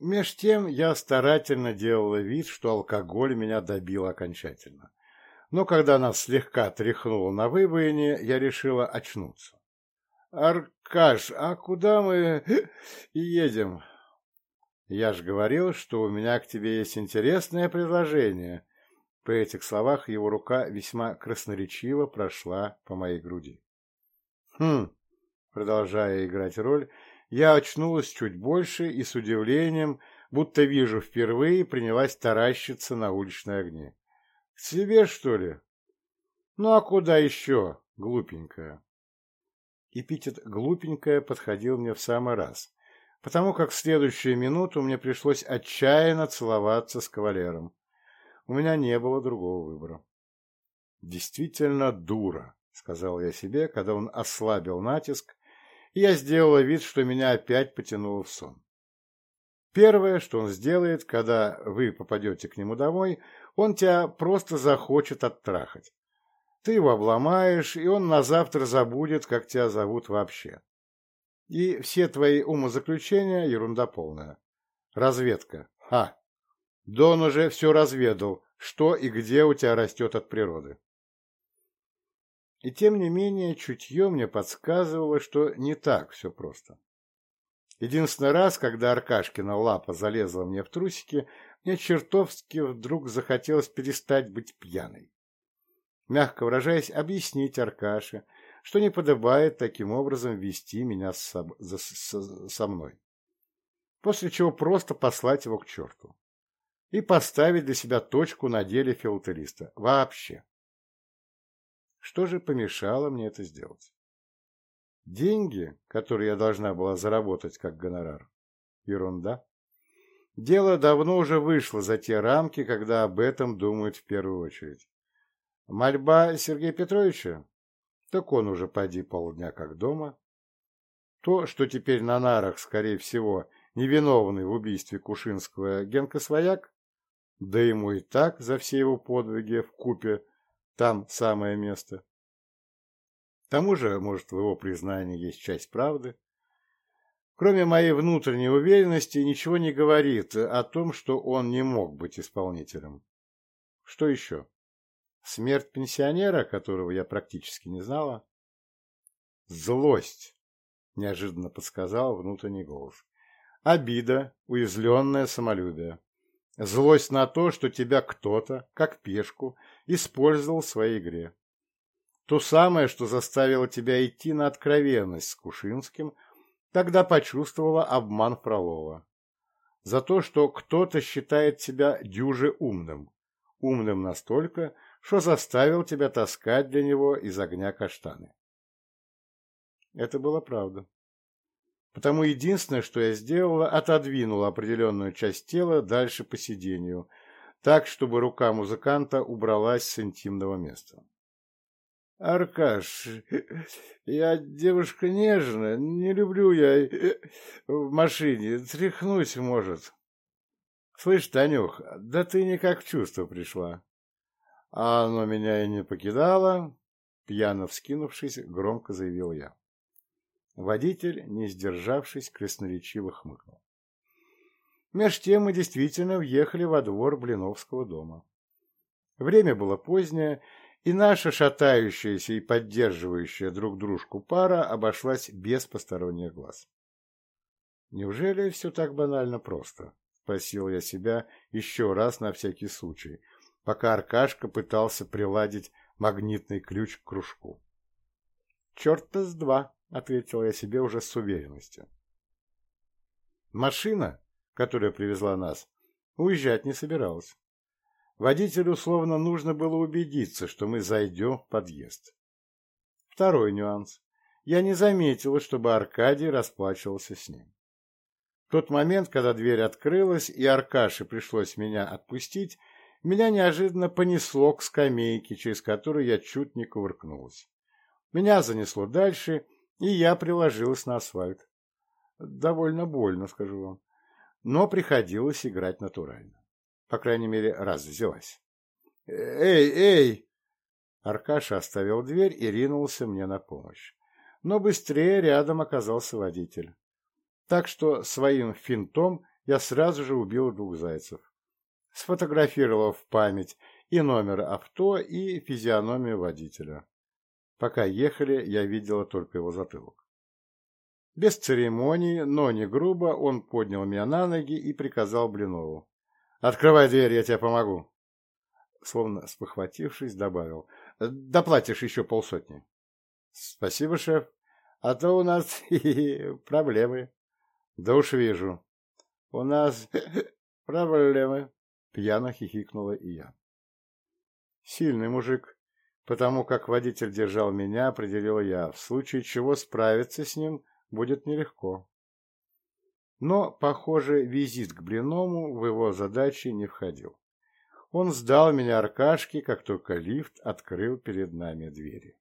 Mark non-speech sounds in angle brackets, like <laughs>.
Меж тем я старательно делала вид, что алкоголь меня добил окончательно. Но когда нас слегка тряхнуло на выбоине, я решила очнуться. — Аркаш, а куда мы едем? — Я же говорил, что у меня к тебе есть интересное предложение. При этих словах его рука весьма красноречиво прошла по моей груди. — Хм, продолжая играть роль, я очнулась чуть больше и с удивлением, будто вижу впервые, принялась таращиться на уличные огни. — К себе, что ли? — Ну а куда еще, глупенькая? Эпитет «глупенькая» подходил мне в самый раз, потому как в следующую минуту мне пришлось отчаянно целоваться с кавалером. У меня не было другого выбора. «Действительно дура», — сказал я себе, когда он ослабил натиск и я сделала вид, что меня опять потянуло в сон. Первое, что он сделает, когда вы попадете к нему домой, он тебя просто захочет оттрахать. Ты его обломаешь, и он на завтра забудет, как тебя зовут вообще. И все твои умозаключения — ерунда полная. Разведка. Ха! Дон уже все разведал, что И тем не менее, чутье мне подсказывало, что не так все просто. Единственный раз, когда Аркашкина лапа залезла мне в трусики, мне чертовски вдруг захотелось перестать быть пьяной. Мягко выражаясь, объяснить Аркаше, что не подобает таким образом вести меня со, со, со мной. После чего просто послать его к черту. И поставить для себя точку на деле филателиста. Вообще. Что же помешало мне это сделать? Деньги, которые я должна была заработать как гонорар, ерунда. Дело давно уже вышло за те рамки, когда об этом думают в первую очередь. Мольба Сергея Петровича? Так он уже поди полдня как дома. То, что теперь на нарах, скорее всего, невиновный в убийстве Кушинского Генка Свояк, да ему и так за все его подвиги в купе там самое место. К тому же, может, в его признании есть часть правды. Кроме моей внутренней уверенности, ничего не говорит о том, что он не мог быть исполнителем. Что еще? Смерть пенсионера, которого я практически не знала? Злость, неожиданно подсказал внутренний голос. Обида, уязвленное самолюбие. Злость на то, что тебя кто-то, как пешку, использовал в своей игре. То самое, что заставило тебя идти на откровенность с Кушинским, тогда почувствовала обман Фролова. За то, что кто-то считает тебя дюже умным. Умным настолько, что заставил тебя таскать для него из огня каштаны. Это была правда. Потому единственное, что я сделала, отодвинула определенную часть тела дальше по сиденью, так, чтобы рука музыканта убралась с интимного места. «Аркаш, я девушка нежная, не люблю я в машине, тряхнуть может». «Слышь, Танюх, да Меж тем мы действительно въехали во двор Блиновского дома. Время было позднее, и наша шатающаяся и поддерживающая друг дружку пара обошлась без посторонних глаз. «Неужели все так банально просто?» — спросил я себя еще раз на всякий случай, пока Аркашка пытался приладить магнитный ключ к кружку. «Черт-то с два!» — ответил я себе уже с уверенностью. Машина, которая привезла нас, уезжать не собиралась. Водителю условно нужно было убедиться, что мы зайдем в подъезд. Второй нюанс. Я не заметила, чтобы Аркадий расплачивался с ним. В тот момент, когда дверь открылась и Аркаше пришлось меня отпустить, меня неожиданно понесло к скамейке, через которую я чуть не кувыркнулась. Меня занесло дальше, и я приложилась на асфальт. Довольно больно, скажу вам но приходилось играть натурально. По крайней мере, раз взялась. «Эй, эй!» Аркаша оставил дверь и ринулся мне на помощь. Но быстрее рядом оказался водитель. Так что своим финтом я сразу же убил двух зайцев. Сфотографировал в память и номер авто, и физиономию водителя. Пока ехали, я видела только его затылок. Без церемонии, но не грубо, он поднял меня на ноги и приказал Блинову. «Открывай дверь, я тебе помогу!» Словно спохватившись, добавил. «Доплатишь еще полсотни». «Спасибо, шеф. А то у нас <laughs> проблемы». «Да уж вижу. У нас <laughs> проблемы», — пьяно хихикнула и я. «Сильный мужик, потому как водитель держал меня, определил я, в случае чего справиться с ним — Будет нелегко. Но, похоже, визит к Блиному в его задачи не входил. Он сдал меня Аркашке, как только лифт открыл перед нами двери.